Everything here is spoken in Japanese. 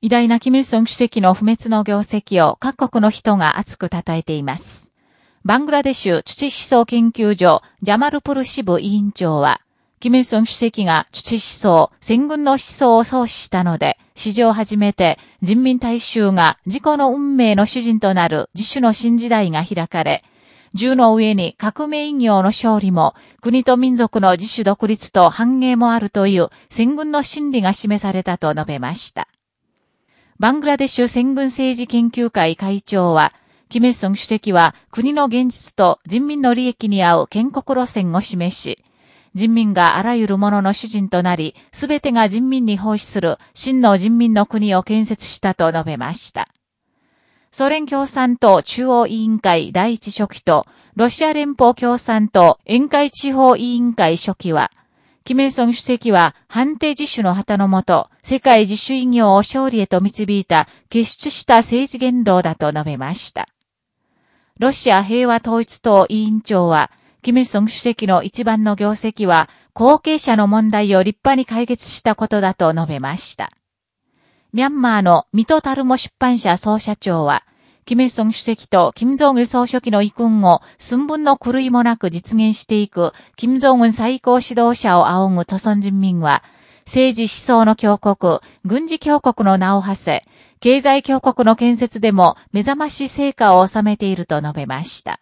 偉大なキミルソン主席の不滅の業績を各国の人が熱く称えています。バングラデシュ土思想研究所ジャマルプル支部委員長は、キミルソン主席が土思想、戦軍の思想を創始したので、史上初めて人民大衆が自己の運命の主人となる自主の新時代が開かれ、銃の上に革命業の勝利も、国と民族の自主独立と繁栄もあるという戦軍の真理が示されたと述べました。バングラデシュ戦軍政治研究会会長は、キム・ソン主席は国の現実と人民の利益に合う建国路線を示し、人民があらゆるものの主人となり、すべてが人民に奉仕する真の人民の国を建設したと述べました。ソ連共産党中央委員会第一書記と、ロシア連邦共産党沿海地方委員会書記は、キム・ルソン主席は判定自主の旗のもと、世界自主異業を勝利へと導いた結出した政治言動だと述べました。ロシア平和統一党委員長は、キム・ルソン主席の一番の業績は、後継者の問題を立派に解決したことだと述べました。ミャンマーのミトタルモ出版社総社長は、キム・イソン主席とキム・ジョン・ル総書記の遺訓を寸分の狂いもなく実現していく、キム・ジン・ウン最高指導者を仰ぐ著存人民は、政治思想の強国、軍事強国の名を馳せ、経済強国の建設でも目覚まし成果を収めていると述べました。